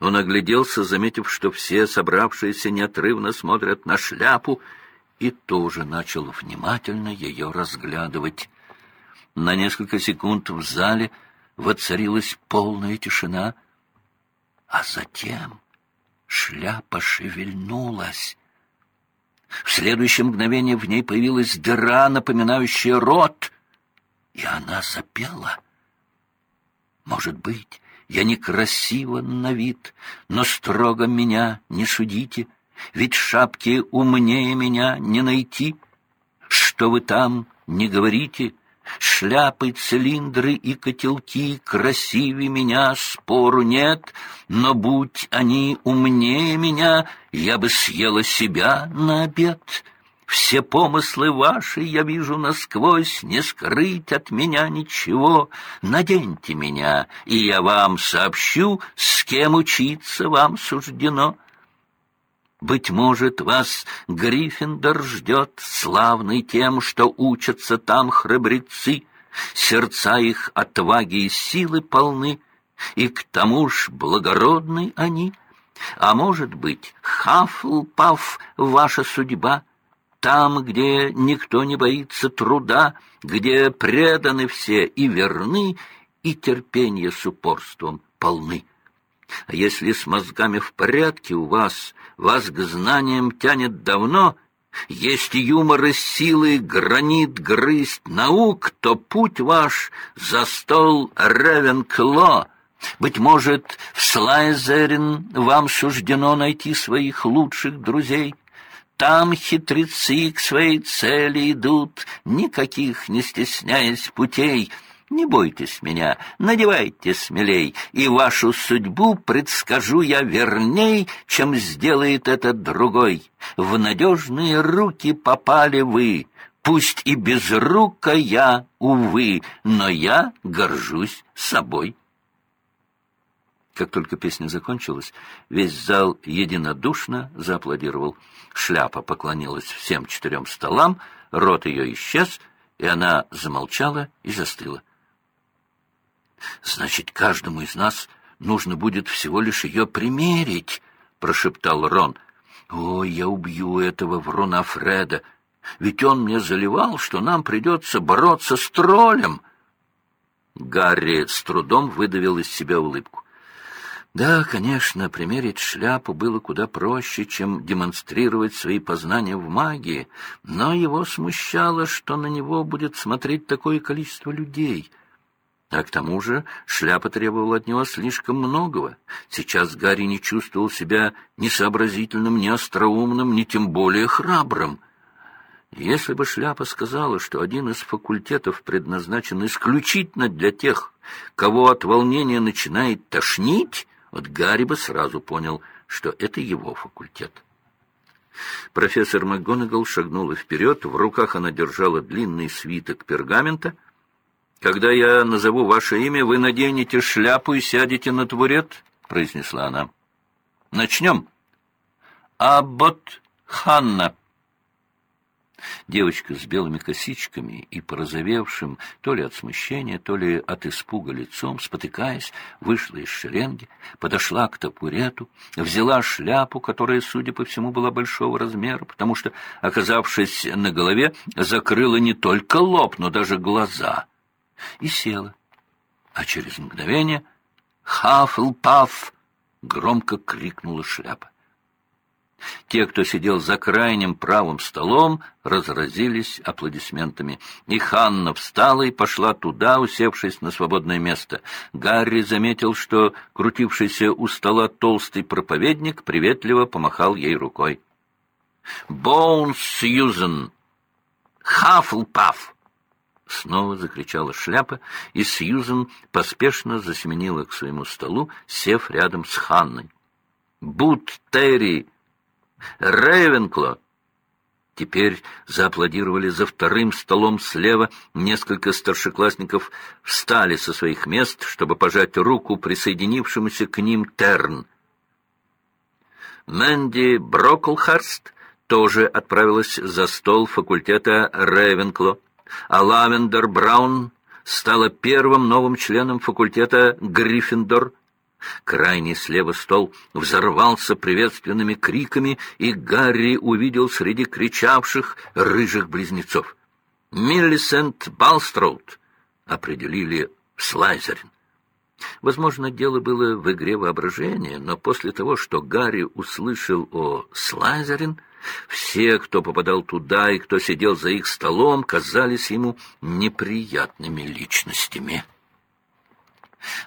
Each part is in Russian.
Он огляделся, заметив, что все собравшиеся неотрывно смотрят на шляпу, и тоже начал внимательно ее разглядывать. На несколько секунд в зале воцарилась полная тишина, а затем шляпа шевельнулась. В следующее мгновение в ней появилась дыра, напоминающая рот, и она запела. Может быть, я некрасива на вид, но строго меня не судите, ведь шапки умнее меня не найти. Что вы там не говорите, шляпы, цилиндры и котелки красивее меня, спору нет, но будь они умнее меня, я бы съела себя на обед». Все помыслы ваши я вижу насквозь, не скрыть от меня ничего. Наденьте меня, и я вам сообщу, с кем учиться вам суждено. Быть может, вас Гриффиндор ждет, славный тем, что учатся там храбрецы, сердца их отваги и силы полны, и к тому ж благородны они. А может быть, Хафлпаф ваша судьба — там, где никто не боится труда, где преданы все и верны, и терпение с упорством полны. А если с мозгами в порядке у вас, вас к знаниям тянет давно, есть юмор и силы, гранит грызть наук, то путь ваш за стол Ревенкло. Быть может, в Слайзерин вам суждено найти своих лучших друзей, там хитрецы к своей цели идут, никаких не стесняясь путей. Не бойтесь меня, надевайте смелей, и вашу судьбу предскажу я верней, чем сделает этот другой. В надежные руки попали вы, пусть и без рука я, увы, но я горжусь собой. Как только песня закончилась, весь зал единодушно зааплодировал. Шляпа поклонилась всем четырем столам, рот ее исчез, и она замолчала и застыла. «Значит, каждому из нас нужно будет всего лишь ее примерить», — прошептал Рон. «Ой, я убью этого вруна Фреда, ведь он мне заливал, что нам придется бороться с троллем». Гарри с трудом выдавил из себя улыбку. Да, конечно, примерить шляпу было куда проще, чем демонстрировать свои познания в магии, но его смущало, что на него будет смотреть такое количество людей. А к тому же шляпа требовала от него слишком многого. Сейчас Гарри не чувствовал себя ни сообразительным, ни остроумным, ни тем более храбрым. Если бы шляпа сказала, что один из факультетов предназначен исключительно для тех, кого от волнения начинает тошнить, вот Гарри бы сразу понял, что это его факультет. Профессор МакГонагал шагнула вперед, в руках она держала длинный свиток пергамента. «Когда я назову ваше имя, вы наденете шляпу и сядете на табурет», — произнесла она. «Начнем. Аббот Ханна». Девочка с белыми косичками и порозовевшим то ли от смущения, то ли от испуга лицом, спотыкаясь, вышла из шеренги, подошла к табурету, взяла шляпу, которая, судя по всему, была большого размера, потому что, оказавшись на голове, закрыла не только лоб, но даже глаза, и села. А через мгновение «Хафл-паф!» громко крикнула шляпа. Те, кто сидел за крайним правым столом, разразились аплодисментами. И Ханна встала и пошла туда, усевшись на свободное место. Гарри заметил, что крутившийся у стола толстый проповедник приветливо помахал ей рукой. «Боунс Сьюзен! Хафлпаф!» Снова закричала шляпа, и Сьюзен поспешно засеменила к своему столу, сев рядом с Ханной. «Бут Терри!» Рейвенкло!» Теперь зааплодировали за вторым столом слева. Несколько старшеклассников встали со своих мест, чтобы пожать руку присоединившемуся к ним Терн. Мэнди Броклхарст тоже отправилась за стол факультета Рейвенкло, а Лавендер Браун стала первым новым членом факультета Гриффиндор. Крайний слева стол взорвался приветственными криками, и Гарри увидел среди кричавших рыжих близнецов. Миллисент Балстроуд определили Слайзерин. Возможно, дело было в игре воображения, но после того, что Гарри услышал о Слайзерин, все, кто попадал туда и кто сидел за их столом, казались ему неприятными личностями.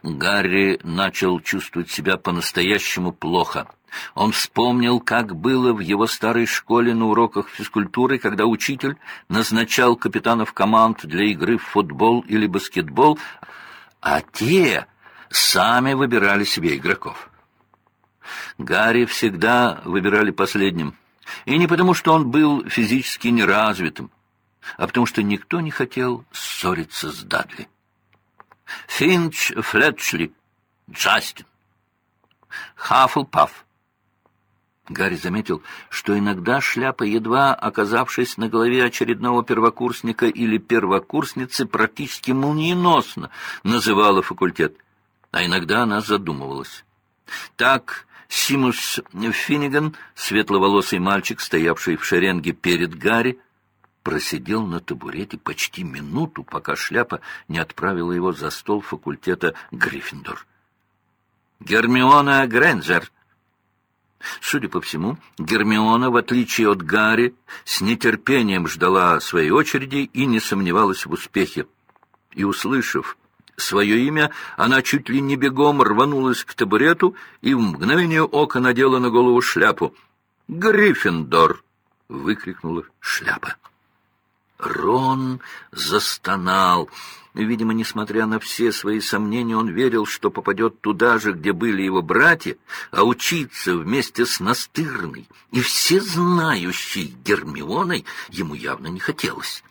Гарри начал чувствовать себя по-настоящему плохо. Он вспомнил, как было в его старой школе на уроках физкультуры, когда учитель назначал капитанов команд для игры в футбол или баскетбол, а те сами выбирали себе игроков. Гарри всегда выбирали последним. И не потому, что он был физически неразвитым, а потому что никто не хотел ссориться с Дадли. Финч Флетчли, Джастин, Хаффлпафф. Гарри заметил, что иногда шляпа, едва оказавшись на голове очередного первокурсника или первокурсницы, практически молниеносно называла факультет, а иногда она задумывалась. Так Симус Финниган, светловолосый мальчик, стоявший в шеренге перед Гарри, просидел на табурете почти минуту, пока шляпа не отправила его за стол факультета Гриффиндор. «Гермиона Грэнджер!» Судя по всему, Гермиона, в отличие от Гарри, с нетерпением ждала своей очереди и не сомневалась в успехе. И, услышав свое имя, она чуть ли не бегом рванулась к табурету и в мгновение ока надела на голову шляпу. «Гриффиндор!» — выкрикнула шляпа. Рон застонал. Видимо, несмотря на все свои сомнения, он верил, что попадет туда же, где были его братья, а учиться вместе с настырной и всезнающей Гермионой ему явно не хотелось.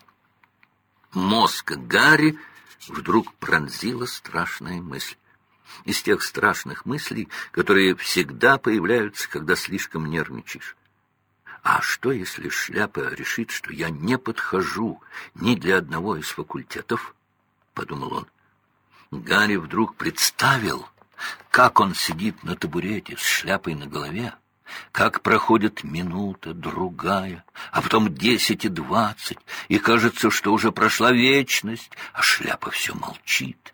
Мозг Гарри вдруг пронзила страшная мысль. Из тех страшных мыслей, которые всегда появляются, когда слишком нервничаешь. А что, если шляпа решит, что я не подхожу ни для одного из факультетов? — подумал он. Гарри вдруг представил, как он сидит на табурете с шляпой на голове, как проходит минута, другая, а потом десять и двадцать, и кажется, что уже прошла вечность, а шляпа все молчит.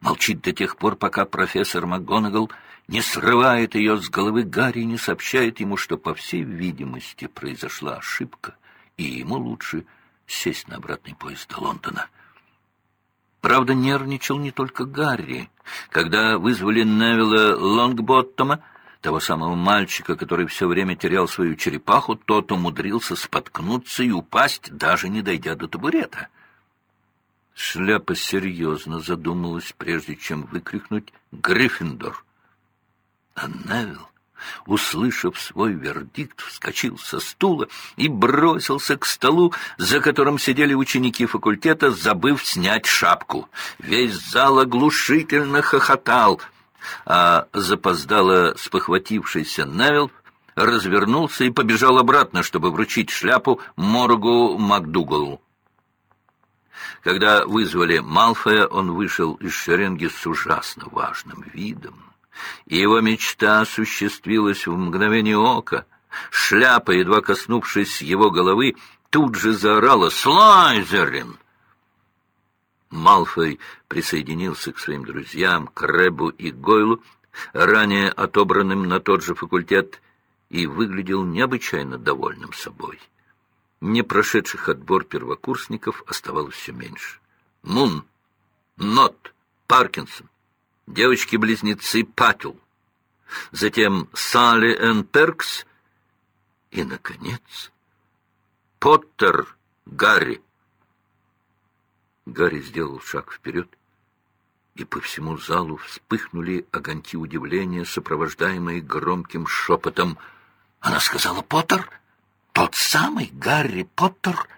Молчит до тех пор, пока профессор МакГонагал не срывает ее с головы Гарри и не сообщает ему, что, по всей видимости, произошла ошибка, и ему лучше сесть на обратный поезд до Лондона. Правда, нервничал не только Гарри. Когда вызвали Невилла Лонгботтома, того самого мальчика, который все время терял свою черепаху, тот умудрился споткнуться и упасть, даже не дойдя до табурета. Шляпа серьезно задумалась, прежде чем выкрикнуть «Гриффиндор!» А Невилл, услышав свой вердикт, вскочил со стула и бросился к столу, за которым сидели ученики факультета, забыв снять шапку. Весь зал оглушительно хохотал, а запоздало спохватившийся Невилл развернулся и побежал обратно, чтобы вручить шляпу Моргу Макдугалу. Когда вызвали Малфоя, он вышел из шеренги с ужасно важным видом и его мечта осуществилась в мгновение ока. Шляпа, едва коснувшись его головы, тут же заорала «Слайзерин!». Малфой присоединился к своим друзьям, Крэбу и Гойлу, ранее отобранным на тот же факультет, и выглядел необычайно довольным собой. Не прошедших отбор первокурсников оставалось все меньше. Мун, Нот, Паркинсон, девочки-близнецы Патл, затем Салли Энн Перкс и, наконец, Поттер Гарри. Гарри сделал шаг вперед, и по всему залу вспыхнули огоньки удивления, сопровождаемые громким шепотом. Она сказала «Поттер? Тот самый Гарри Поттер?»